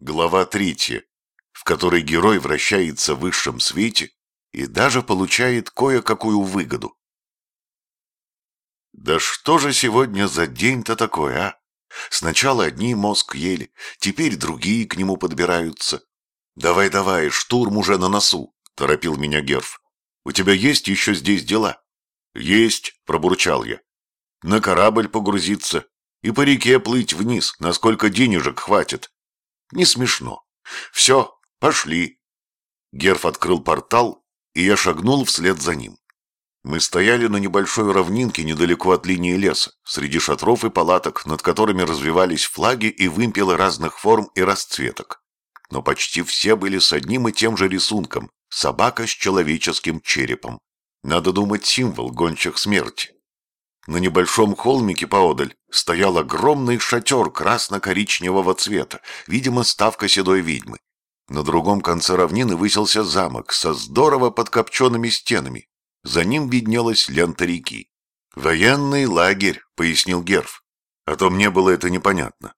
Глава третья, в которой герой вращается в высшем свете и даже получает кое-какую выгоду. Да что же сегодня за день-то такой, а? Сначала одни мозг ели, теперь другие к нему подбираются. Давай-давай, штурм уже на носу, торопил меня Герф. У тебя есть еще здесь дела? Есть, пробурчал я. На корабль погрузиться и по реке плыть вниз, насколько денежек хватит. Не смешно. Все, пошли. Герф открыл портал, и я шагнул вслед за ним. Мы стояли на небольшой равнинке недалеко от линии леса, среди шатров и палаток, над которыми развивались флаги и вымпелы разных форм и расцветок. Но почти все были с одним и тем же рисунком – собака с человеческим черепом. Надо думать, символ гончих смерти. На небольшом холмике поодаль стоял огромный шатер красно-коричневого цвета, видимо, ставка седой ведьмы. На другом конце равнины высился замок со здорово подкопченными стенами. За ним виднелась лента реки. «Военный лагерь», — пояснил Герф. А то мне было это непонятно.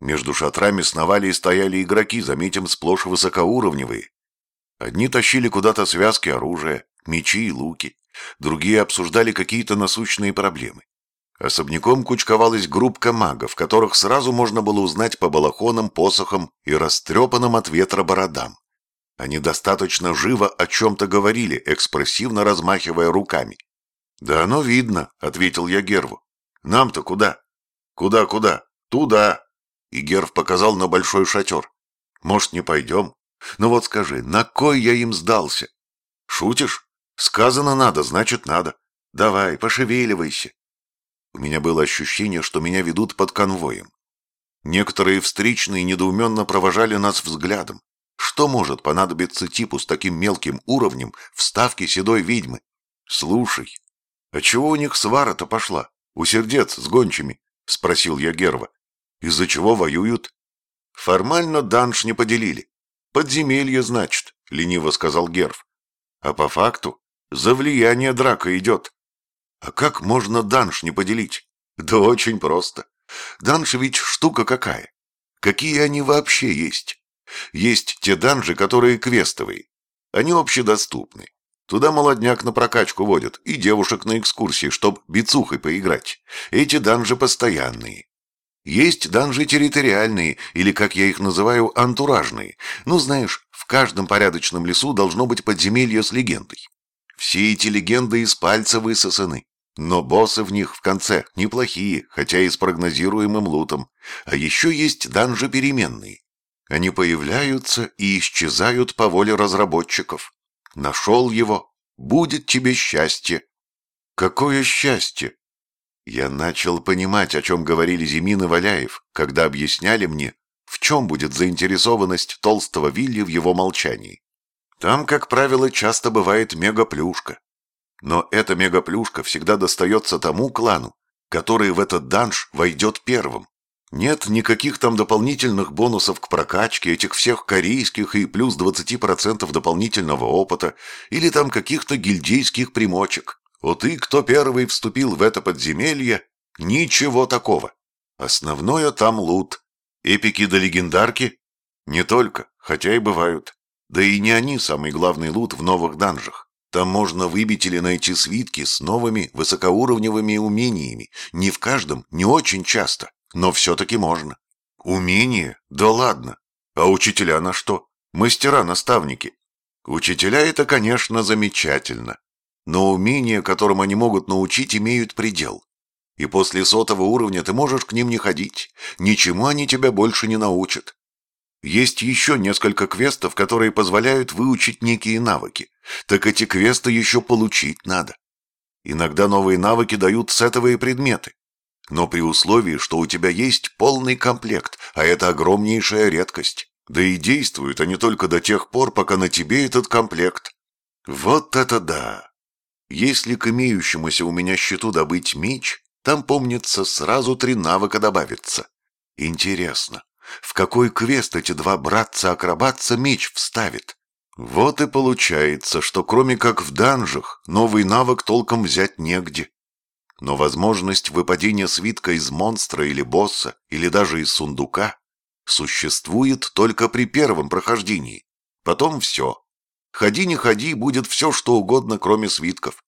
Между шатрами сновали и стояли игроки, заметим, сплошь высокоуровневые. Одни тащили куда-то связки оружия, мечи и луки, другие обсуждали какие-то насущные проблемы. Особняком кучковалась группка магов, которых сразу можно было узнать по балахонам, посохам и растрепанным от ветра бородам. Они достаточно живо о чем-то говорили, экспрессивно размахивая руками. «Да оно видно», — ответил я Герву. «Нам-то куда?» «Куда-куда? Туда!» И Герв показал на большой шатер. «Может, не пойдем? Ну вот скажи, на кой я им сдался?» «Шутишь? Сказано надо, значит надо. Давай, пошевеливайся». У меня было ощущение, что меня ведут под конвоем. Некоторые встречные недоуменно провожали нас взглядом. Что может понадобиться типу с таким мелким уровнем в ставке седой ведьмы? Слушай, а чего у них свара-то пошла? У сердец с гончими? Спросил я Герва. Из-за чего воюют? Формально данж не поделили. Подземелье, значит, лениво сказал Герв. А по факту за влияние драка идет. А как можно данж не поделить? Да очень просто. Данж ведь штука какая. Какие они вообще есть? Есть те данжи, которые квестовые. Они общедоступны. Туда молодняк на прокачку водят и девушек на экскурсии, чтоб бицухой поиграть. Эти данжи постоянные. Есть данжи территориальные, или, как я их называю, антуражные. Ну, знаешь, в каждом порядочном лесу должно быть подземелье с легендой. Все эти легенды из пальца высосаны. Но боссы в них в конце неплохие, хотя и с прогнозируемым лутом. А еще есть данжи переменные. Они появляются и исчезают по воле разработчиков. Нашел его, будет тебе счастье. Какое счастье? Я начал понимать, о чем говорили Зимин и Валяев, когда объясняли мне, в чем будет заинтересованность толстого Вилли в его молчании. Там, как правило, часто бывает мегаплюшка. Но эта мегаплюшка всегда достается тому клану, который в этот данж войдет первым. Нет никаких там дополнительных бонусов к прокачке этих всех корейских и плюс 20% дополнительного опыта или там каких-то гильдейских примочек. Вот и кто первый вступил в это подземелье, ничего такого. Основное там лут. Эпики да легендарки? Не только, хотя и бывают. Да и не они самый главный лут в новых данжах. Там можно выбить или найти свитки с новыми высокоуровневыми умениями. Не в каждом, не очень часто. Но все-таки можно. Умение? Да ладно. А учителя на что? Мастера-наставники. Учителя это, конечно, замечательно. Но умения, которым они могут научить, имеют предел. И после сотого уровня ты можешь к ним не ходить. Ничему они тебя больше не научат. Есть еще несколько квестов, которые позволяют выучить некие навыки. Так эти квесты еще получить надо. Иногда новые навыки дают сетовые предметы но при условии, что у тебя есть полный комплект, а это огромнейшая редкость. Да и действуют они только до тех пор, пока на тебе этот комплект. Вот это да! Если к имеющемуся у меня счету добыть меч, там, помнится, сразу три навыка добавится. Интересно, в какой квест эти два братца-акробатца меч вставит? Вот и получается, что кроме как в данжах, новый навык толком взять негде но возможность выпадения свитка из монстра или босса, или даже из сундука, существует только при первом прохождении. Потом все. Ходи не ходи, будет все что угодно, кроме свитков.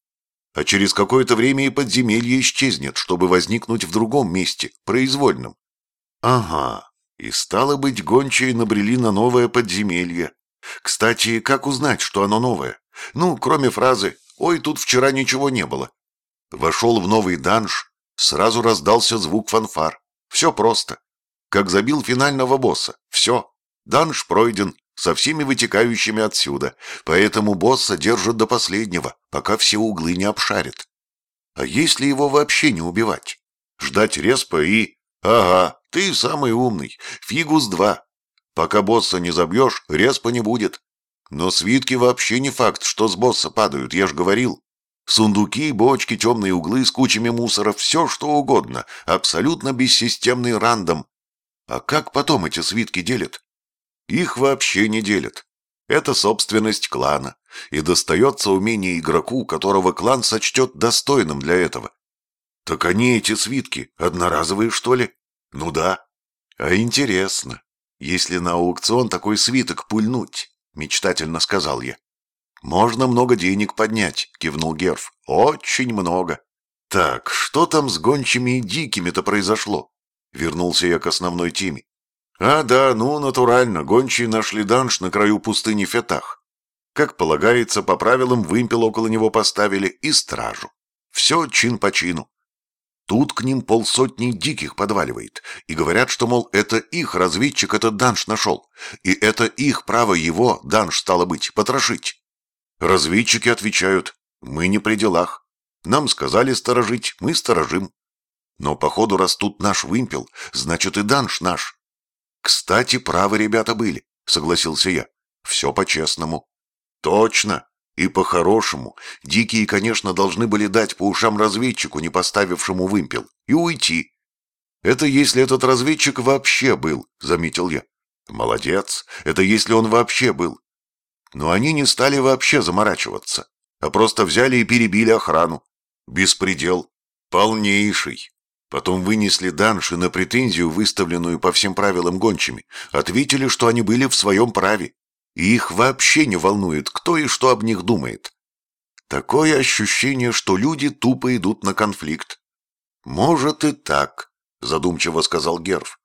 А через какое-то время и подземелье исчезнет, чтобы возникнуть в другом месте, произвольном. Ага, и стало быть, гончие набрели на новое подземелье. Кстати, как узнать, что оно новое? Ну, кроме фразы «Ой, тут вчера ничего не было». Вошел в новый данж, сразу раздался звук фанфар. Все просто. Как забил финального босса. Все. Данж пройден, со всеми вытекающими отсюда, поэтому босса держат до последнего, пока все углы не обшарят. А если его вообще не убивать? Ждать респа и... Ага, ты самый умный. Фигус два. Пока босса не забьешь, респа не будет. Но свитки вообще не факт, что с босса падают, я ж говорил. Сундуки, бочки, темные углы с кучами мусора, все что угодно. Абсолютно бессистемный рандом. А как потом эти свитки делят? Их вообще не делят. Это собственность клана, и достается умение игроку, которого клан сочтет достойным для этого. Так они эти свитки одноразовые, что ли? Ну да. А интересно, если на аукцион такой свиток пульнуть, мечтательно сказал я. Можно много денег поднять, кивнул Герф. Очень много. Так, что там с гончими и дикими-то произошло? Вернулся я к основной теме. А, да, ну, натурально, гончие нашли данж на краю пустыни Фетах. Как полагается, по правилам вымпел около него поставили и стражу. Все чин по чину. Тут к ним полсотни диких подваливает, и говорят, что, мол, это их разведчик этот данж нашел, и это их право его, данж, стало быть, потрошить. Разведчики отвечают, мы не при делах. Нам сказали сторожить, мы сторожим. Но, походу, раз тут наш вымпел, значит и данж наш. «Кстати, правы ребята были», — согласился я. «Все по-честному». «Точно. И по-хорошему. Дикие, конечно, должны были дать по ушам разведчику, не поставившему вымпел, и уйти. Это если этот разведчик вообще был», — заметил я. «Молодец. Это если он вообще был». Но они не стали вообще заморачиваться, а просто взяли и перебили охрану. Беспредел. Полнейший. Потом вынесли данши на претензию, выставленную по всем правилам гончими. Ответили, что они были в своем праве. И их вообще не волнует, кто и что об них думает. Такое ощущение, что люди тупо идут на конфликт. «Может и так», — задумчиво сказал Герф.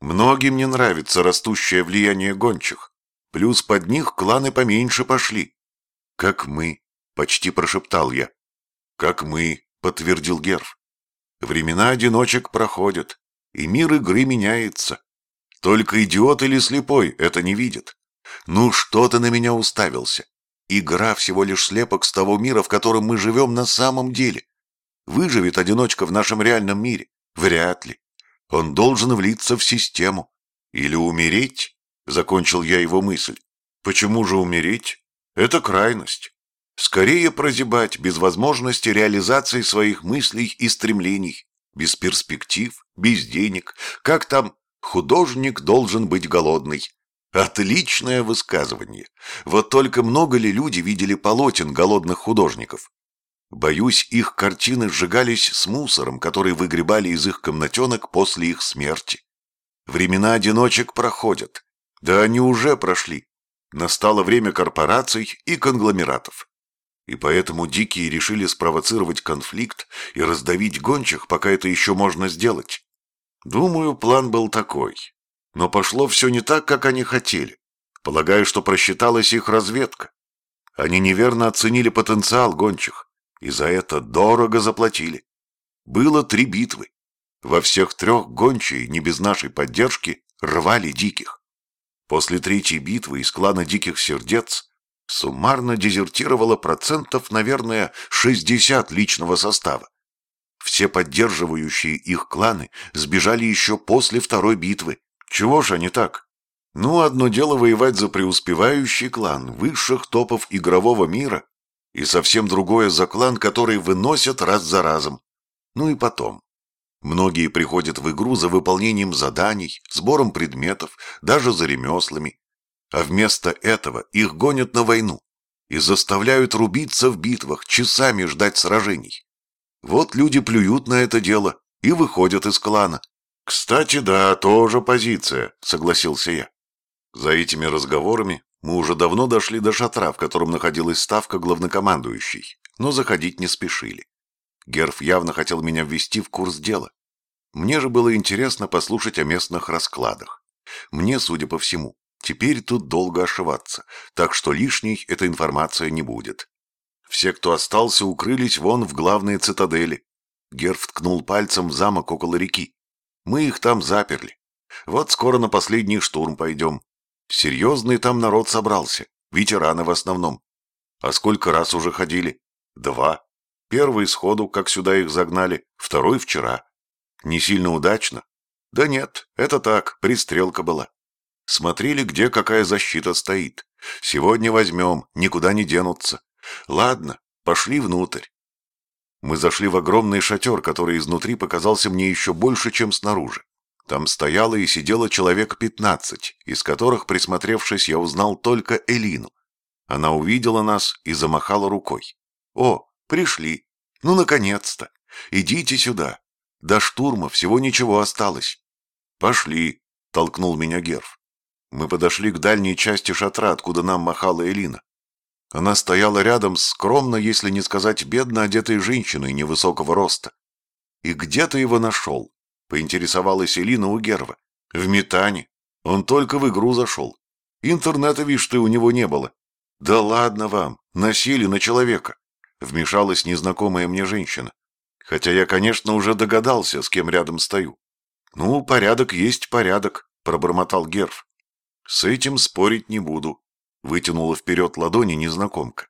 «Многим не нравится растущее влияние гончих. Плюс под них кланы поменьше пошли». «Как мы», — почти прошептал я. «Как мы», — подтвердил Герф. Времена одиночек проходят, и мир игры меняется. Только идиот или слепой это не видит. Ну что ты на меня уставился? Игра всего лишь слепок с того мира, в котором мы живем на самом деле. Выживет одиночка в нашем реальном мире? Вряд ли. Он должен влиться в систему. Или умереть? Закончил я его мысль. Почему же умереть? Это крайность. Скорее прозябать без возможности реализации своих мыслей и стремлений, без перспектив, без денег. Как там «художник должен быть голодный». Отличное высказывание. Вот только много ли люди видели полотен голодных художников? Боюсь, их картины сжигались с мусором, который выгребали из их комнатенок после их смерти. Времена одиночек проходят. Да они уже прошли. Настало время корпораций и конгломератов. И поэтому дикие решили спровоцировать конфликт и раздавить гончих, пока это еще можно сделать. Думаю, план был такой. Но пошло все не так, как они хотели. Полагаю, что просчиталась их разведка. Они неверно оценили потенциал гончих, и за это дорого заплатили. Было три битвы. Во всех трех гончие, не без нашей поддержки, рвали диких. После третьей битвы из клана Диких Сердец Суммарно дезертировало процентов, наверное, 60 личного состава. Все поддерживающие их кланы сбежали еще после второй битвы. Чего ж они так? Ну, одно дело воевать за преуспевающий клан высших топов игрового мира, и совсем другое за клан, который выносят раз за разом. Ну и потом. Многие приходят в игру за выполнением заданий, сбором предметов, даже за ремеслами. А вместо этого их гонят на войну и заставляют рубиться в битвах, часами ждать сражений. Вот люди плюют на это дело и выходят из клана. «Кстати, да, тоже позиция», — согласился я. За этими разговорами мы уже давно дошли до шатра, в котором находилась ставка главнокомандующей, но заходить не спешили. Герф явно хотел меня ввести в курс дела. Мне же было интересно послушать о местных раскладах. Мне, судя по всему, теперь тут долго ошиваться, так что лишней эта информация не будет. Все, кто остался, укрылись вон в главной цитадели. Герф ткнул пальцем в замок около реки. Мы их там заперли. Вот скоро на последний штурм пойдем. Серьезный там народ собрался, ветераны в основном. А сколько раз уже ходили? Два. Первый сходу, как сюда их загнали, второй вчера. Не сильно удачно? Да нет, это так, пристрелка была. Смотрели, где какая защита стоит. Сегодня возьмем, никуда не денутся. Ладно, пошли внутрь. Мы зашли в огромный шатер, который изнутри показался мне еще больше, чем снаружи. Там стояло и сидело человек пятнадцать, из которых, присмотревшись, я узнал только Элину. Она увидела нас и замахала рукой. «О, пришли! Ну, наконец-то! Идите сюда! До штурма всего ничего осталось!» «Пошли!» — толкнул меня Герф. Мы подошли к дальней части шатра, откуда нам махала Элина. Она стояла рядом с скромно, если не сказать бедно одетой женщиной невысокого роста. «И где ты его нашел?» Поинтересовалась Элина у Герва. В метане. Он только в игру зашел. Интернета, видишь, ты у него не было. Да ладно вам, насили на человека. Вмешалась незнакомая мне женщина. Хотя я, конечно, уже догадался, с кем рядом стою. Ну, порядок есть порядок, пробормотал Герв. С этим спорить не буду. Вытянула вперед ладони незнакомка.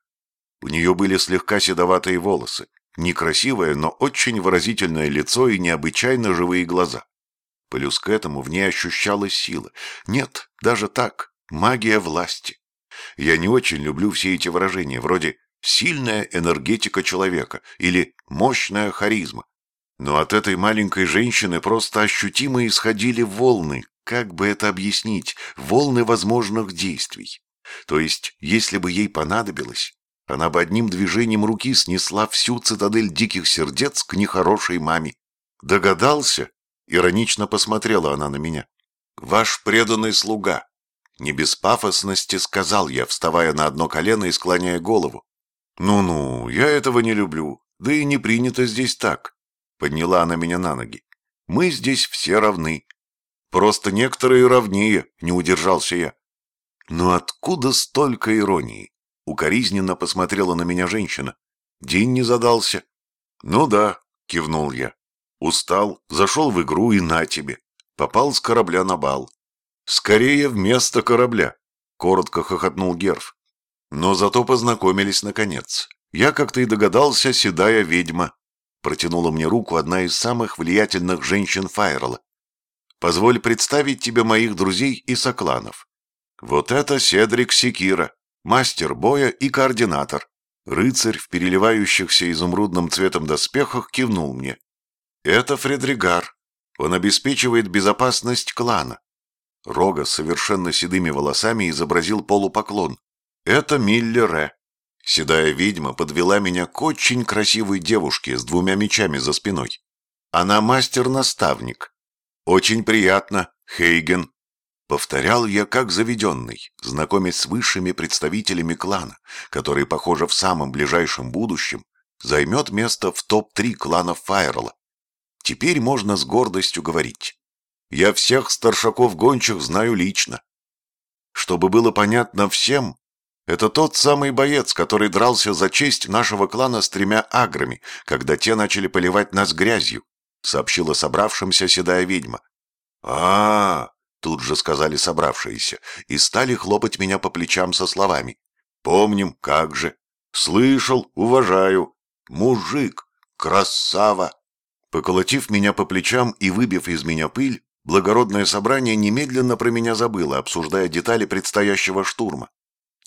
У нее были слегка седоватые волосы, Некрасивое, но очень выразительное лицо и необычайно живые глаза. Плюс к этому в ней ощущалась сила. Нет, даже так, магия власти. Я не очень люблю все эти выражения, вроде «сильная энергетика человека» или «мощная харизма». Но от этой маленькой женщины просто ощутимо исходили волны, как бы это объяснить, волны возможных действий. То есть, если бы ей понадобилось, она бы одним движением руки снесла всю цитадель диких сердец к нехорошей маме. Догадался? Иронично посмотрела она на меня. Ваш преданный слуга. Не без пафосности сказал я, вставая на одно колено и склоняя голову. «Ну-ну, я этого не люблю, да и не принято здесь так», — подняла она меня на ноги. «Мы здесь все равны. Просто некоторые равнее», — не удержался я. Но откуда столько иронии? Укоризненно посмотрела на меня женщина. День не задался. Ну да, кивнул я. Устал, зашел в игру и на тебе. Попал с корабля на бал. Скорее вместо корабля, коротко хохотнул Герф. Но зато познакомились наконец. Я, как ты и догадался, седая ведьма. Протянула мне руку одна из самых влиятельных женщин Файрела. Позволь представить тебе моих друзей и сокланов. Вот это Седрик Секира, мастер боя и координатор. Рыцарь в переливающихся изумрудным цветом доспехах кивнул мне. «Это Фредригар. Он обеспечивает безопасность клана». Рога с совершенно седыми волосами изобразил полупоклон. «Это Миллере». Седая ведьма подвела меня к очень красивой девушке с двумя мечами за спиной. Она мастер-наставник. «Очень приятно, Хейген», Повторял я как заведенный, знакомясь с высшими представителями клана, который, похоже, в самом ближайшем будущем займет место в топ-3 кланов Файрела. Теперь можно с гордостью говорить. Я всех старшаков гончих знаю лично. Чтобы было понятно всем, это тот самый боец, который дрался за честь нашего клана с тремя аграми, когда те начали поливать нас грязью, сообщила собравшимся седая ведьма. а, -а, -а Тут же сказали собравшиеся и стали хлопать меня по плечам со словами. «Помним, как же! Слышал, уважаю! Мужик! Красава!» Поколотив меня по плечам и выбив из меня пыль, благородное собрание немедленно про меня забыло, обсуждая детали предстоящего штурма.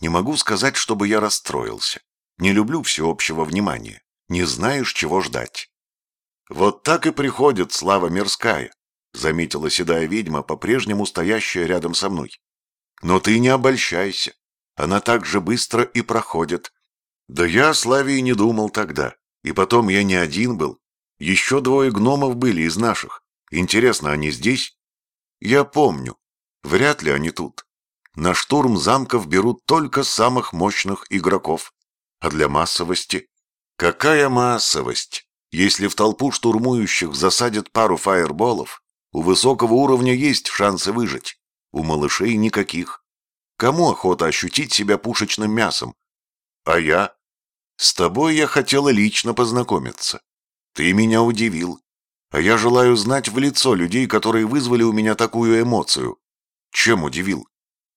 Не могу сказать, чтобы я расстроился. Не люблю всеобщего внимания. Не знаешь, чего ждать. Вот так и приходит слава мирская. — заметила седая ведьма, по-прежнему стоящая рядом со мной. «Но ты не обольщайся. Она так же быстро и проходит. Да я о славе и не думал тогда. И потом я не один был. Еще двое гномов были из наших. Интересно, они здесь? Я помню. Вряд ли они тут. На штурм замков берут только самых мощных игроков. А для массовости? Какая массовость? Если в толпу штурмующих засадят пару фаерболов, у высокого уровня есть шансы выжить. У малышей никаких. Кому охота ощутить себя пушечным мясом? А я? С тобой я хотела лично познакомиться. Ты меня удивил. А я желаю знать в лицо людей, которые вызвали у меня такую эмоцию. Чем удивил?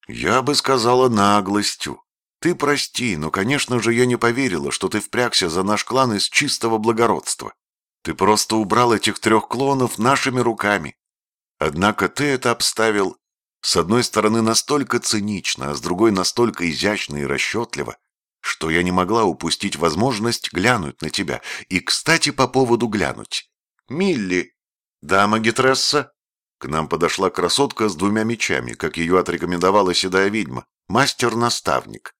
Я бы сказала наглостью. Ты прости, но, конечно же, я не поверила, что ты впрягся за наш клан из чистого благородства. Ты просто убрал этих трех клонов нашими руками. Однако ты это обставил с одной стороны настолько цинично, а с другой настолько изящно и расчетливо, что я не могла упустить возможность глянуть на тебя. И, кстати, по поводу глянуть. «Милли!» «Да, магитресса?» К нам подошла красотка с двумя мечами, как ее отрекомендовала седая ведьма, мастер-наставник.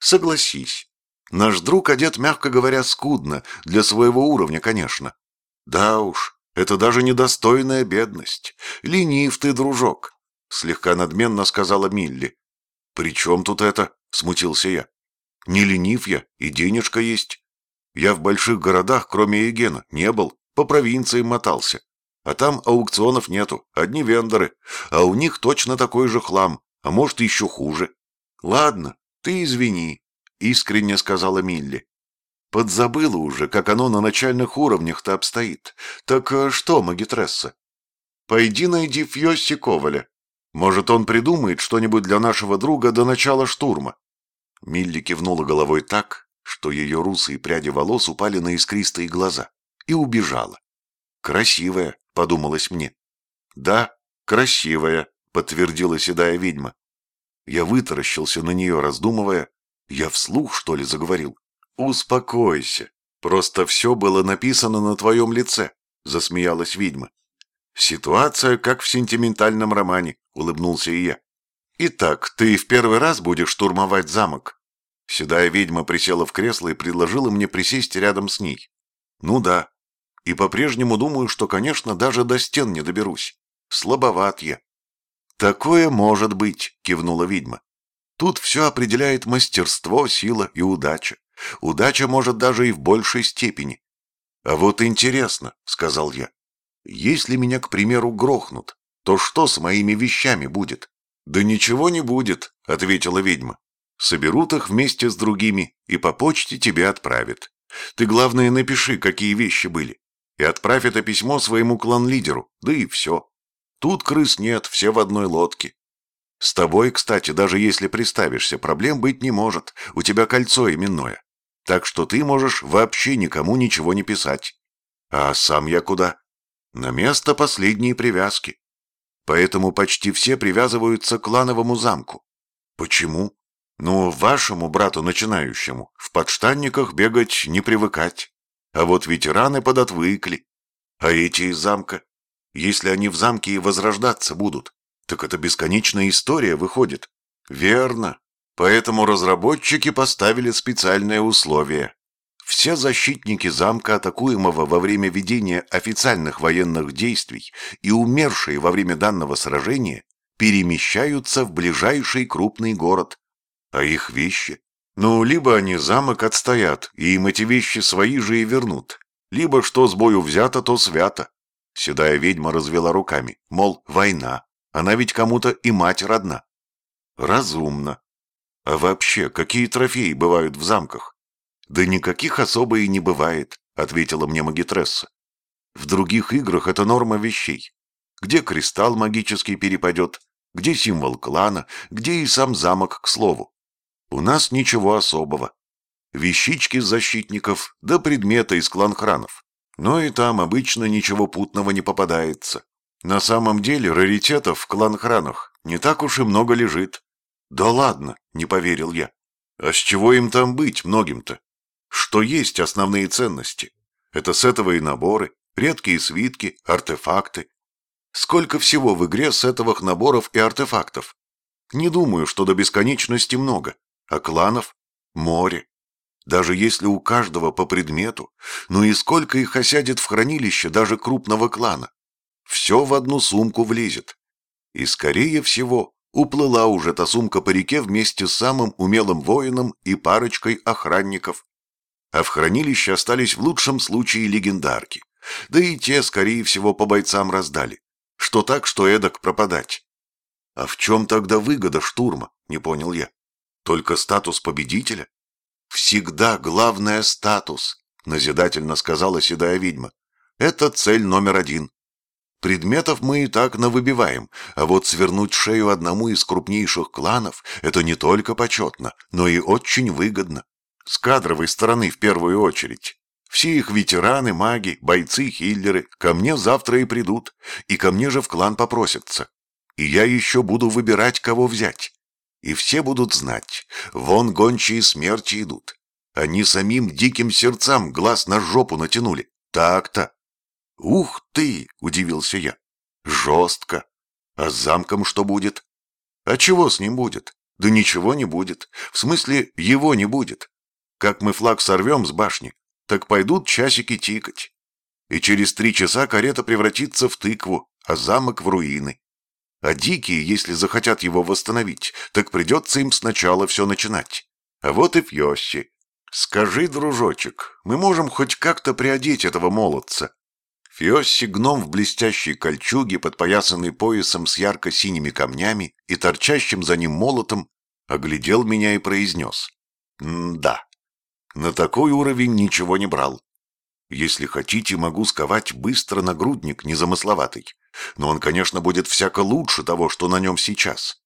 Согласись, наш друг одет, мягко говоря, скудно, для своего уровня, конечно. Да уж, это даже недостойная бедность. Ленив ты, дружок, слегка надменно сказала Милли. При чем тут это? Смутился я. Не ленив я, и денежка есть. Я в больших городах, кроме Егена, не был, по провинции мотался. А там аукционов нету, одни вендоры, а у них точно такой же хлам, а может еще хуже. Ладно, ты извини, искренне сказала Милли. Подзабыла уже, как оно на начальных уровнях-то обстоит. Так э, что, магитресса? Пойди найди Фьосси Коваля. Может, он придумает что-нибудь для нашего друга до начала штурма. Милли кивнула головой так, что ее русые пряди волос упали на искристые глаза, и убежала. Красивая, — подумалось мне. «Да, красивая», — подтвердила седая ведьма. Я вытаращился на нее, раздумывая. Я вслух, что ли, заговорил? «Успокойся. Просто все было написано на твоем лице», — засмеялась ведьма. «Ситуация, как в сентиментальном романе», — улыбнулся и я. «Итак, ты в первый раз будешь штурмовать замок?» Седая ведьма присела в кресло и предложила мне присесть рядом с ней. «Ну да, и по-прежнему думаю, что, конечно, даже до стен не доберусь. Слабоват я. «Такое может быть», — кивнула ведьма. «Тут все определяет мастерство, сила и удача. Удача может даже и в большей степени». «А вот интересно», — сказал я. «Если меня, к примеру, грохнут, то что с моими вещами будет?» «Да ничего не будет», — ответила ведьма. «Соберут их вместе с другими и по почте тебе отправят. Ты, главное, напиши, какие вещи были и отправь это письмо своему клан-лидеру, да и все. Тут крыс нет, все в одной лодке. С тобой, кстати, даже если приставишься, проблем быть не может, у тебя кольцо именное. Так что ты можешь вообще никому ничего не писать. А сам я куда? На место последней привязки. Поэтому почти все привязываются к клановому замку. Почему? Ну, вашему брату начинающему в подштанниках бегать не привыкать. А вот ветераны подотвыкли. А эти из замка? Если они в замке и возрождаться будут, так это бесконечная история выходит. Верно. Поэтому разработчики поставили специальное условие. Все защитники замка, атакуемого во время ведения официальных военных действий и умершие во время данного сражения, перемещаются в ближайший крупный город. А их вещи ну, либо они замок отстоят, и им эти вещи свои же и вернут, либо что с бою взято, то свято. Седая ведьма развела руками, мол, война, она ведь кому-то и мать родна. Разумно. А вообще, какие трофеи бывают в замках? Да никаких особо и не бывает, ответила мне магитресса. В других играх это норма вещей. Где кристалл магический перепадет, где символ клана, где и сам замок, к слову. У нас ничего особого. Вещички защитников, да предметы из кланхранов. Но и там обычно ничего путного не попадается. На самом деле раритетов в кланхранах не так уж и много лежит. Да ладно, не поверил я. А с чего им там быть, многим-то? Что есть основные ценности? Это сетовые наборы, редкие свитки, артефакты. Сколько всего в игре сетовых наборов и артефактов? Не думаю, что до бесконечности много а кланов – море. Даже если у каждого по предмету, ну и сколько их осядет в хранилище даже крупного клана. все в одну сумку влезет. И, скорее всего, уплыла уже та сумка по реке вместе с самым умелым воином и парочкой охранников. А в хранилище остались в лучшем случае легендарки. Да и те, скорее всего, по бойцам раздали. Что так, что эдак пропадать. А в чем тогда выгода штурма, не понял я. Только статус победителя? Всегда главное статус, назидательно сказала седая ведьма. Это цель номер один. Предметов мы и так навыбиваем, а вот свернуть шею одному из крупнейших кланов – это не только почетно, но и очень выгодно. С кадровой стороны в первую очередь. Все их ветераны, маги, бойцы, хиллеры ко мне завтра и придут, и ко мне же в клан попросятся. И я еще буду выбирать, кого взять. И все будут знать, вон гончие смерти идут. Они самим диким сердцам глаз на жопу натянули. Так-то. «Ух ты!» — удивился я. «Жестко. А с замком что будет?» «А чего с ним будет?» «Да ничего не будет. В смысле, его не будет. Как мы флаг сорвем с башни, так пойдут часики тикать. И через три часа карета превратится в тыкву, а замок в руины. А дикие, если захотят его восстановить, так придется им сначала все начинать. А вот и Фьосси. Скажи, дружочек, мы можем хоть как-то приодеть этого молодца?» Фиосси гном в блестящей кольчуге, подпоясанный поясом с ярко-синими камнями и торчащим за ним молотом, оглядел меня и произнес. «Да, на такой уровень ничего не брал. Если хотите, могу сковать быстро нагрудник, незамысловатый. Но он, конечно, будет всяко лучше того, что на нем сейчас».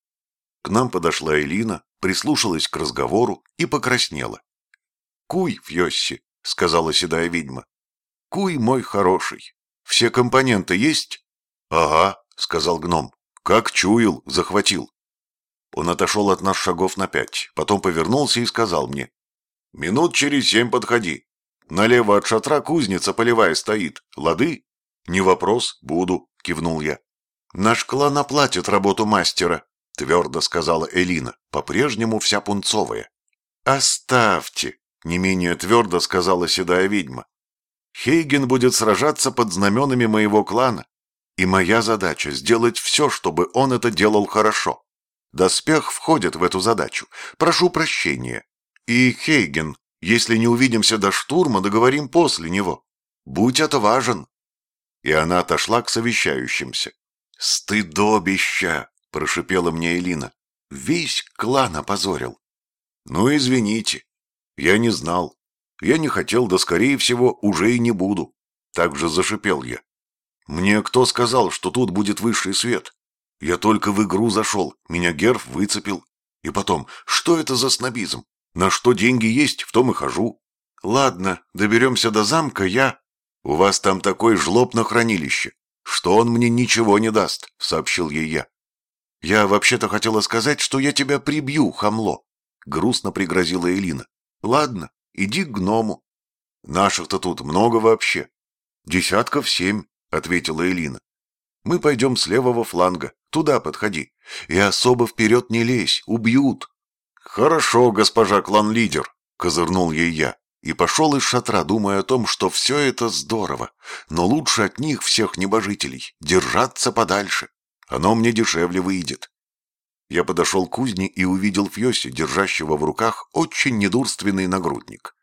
К нам подошла Элина, прислушалась к разговору и покраснела. «Куй, Фьосси», — сказала седая ведьма. «Куй, мой хороший, все компоненты есть?» «Ага», — сказал гном. «Как чуял, захватил». Он отошел от нас шагов на пять, потом повернулся и сказал мне. «Минут через семь подходи. Налево от шатра кузница полевая стоит. Лады?» «Не вопрос, буду», — кивнул я. «Наш клан оплатит работу мастера», — твердо сказала Элина, по-прежнему вся пунцовая. «Оставьте», — не менее твердо сказала седая ведьма. Хейген будет сражаться под знаменами моего клана, и моя задача — сделать все, чтобы он это делал хорошо. Доспех входит в эту задачу. Прошу прощения. И, Хейген, если не увидимся до штурма, договорим после него. Будь отважен. И она отошла к совещающимся. «Стыдобища!» — прошипела мне Элина. «Весь клан опозорил». «Ну, извините. Я не знал. Я не хотел, да, скорее всего, уже и не буду. Так же зашипел я. Мне кто сказал, что тут будет высший свет? Я только в игру зашел, меня Герф выцепил. И потом, что это за снобизм? На что деньги есть, в том и хожу. Ладно, доберемся до замка, я... У вас там такой жлоб на хранилище, что он мне ничего не даст, сообщил ей я. Я вообще-то хотела сказать, что я тебя прибью, хамло. Грустно пригрозила Элина. Ладно, Иди к гному. Наших-то тут много вообще. Десятков семь, ответила Элина. Мы пойдем с левого фланга. Туда подходи. И особо вперед не лезь, убьют. Хорошо, госпожа клан-лидер, козырнул ей я. И пошел из шатра, думая о том, что все это здорово, но лучше от них, всех небожителей, держаться подальше. Оно мне дешевле выйдет. Я подошел к кузне и увидел Фьоси, держащего в руках очень недурственный нагрудник.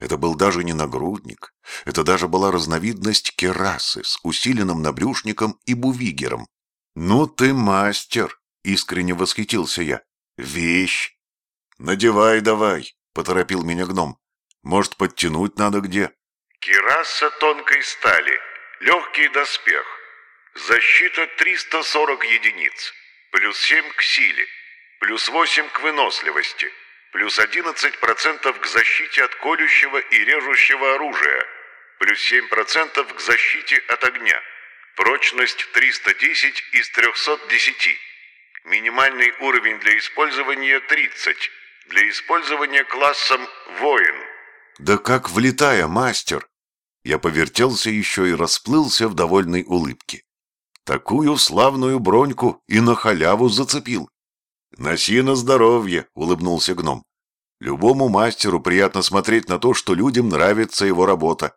Это был даже не нагрудник, это даже была разновидность керасы с усиленным набрюшником и бувигером. «Ну ты мастер!» — искренне восхитился я. «Вещь!» «Надевай давай!» — поторопил меня гном. «Может, подтянуть надо где?» «Кераса тонкой стали. Легкий доспех. Защита 340 единиц плюс 7 к силе, плюс 8 к выносливости, плюс 11% к защите от колющего и режущего оружия, плюс 7% к защите от огня, прочность 310 из 310, минимальный уровень для использования 30, для использования классом «Воин». «Да как влетая, мастер!» Я повертелся еще и расплылся в довольной улыбке. Такую славную броньку и на халяву зацепил. «Носи на здоровье», — улыбнулся гном. «Любому мастеру приятно смотреть на то, что людям нравится его работа».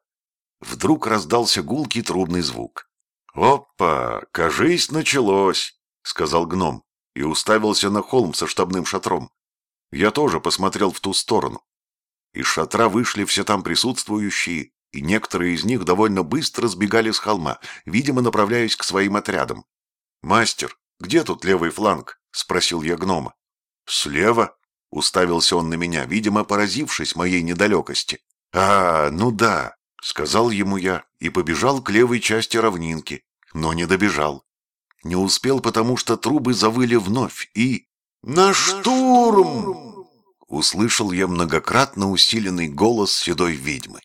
Вдруг раздался гулкий трубный звук. «Опа, кажись, началось», — сказал гном и уставился на холм со штабным шатром. Я тоже посмотрел в ту сторону. Из шатра вышли все там присутствующие, и некоторые из них довольно быстро сбегали с холма, видимо, направляясь к своим отрядам. «Мастер, где тут левый фланг?» — спросил я гнома. «Слева?» — уставился он на меня, видимо, поразившись моей недалекости. «А, ну да», — сказал ему я и побежал к левой части равнинки, но не добежал. Не успел, потому что трубы завыли вновь и... «На штурм!» Услышал я многократно усиленный голос седой ведьмы.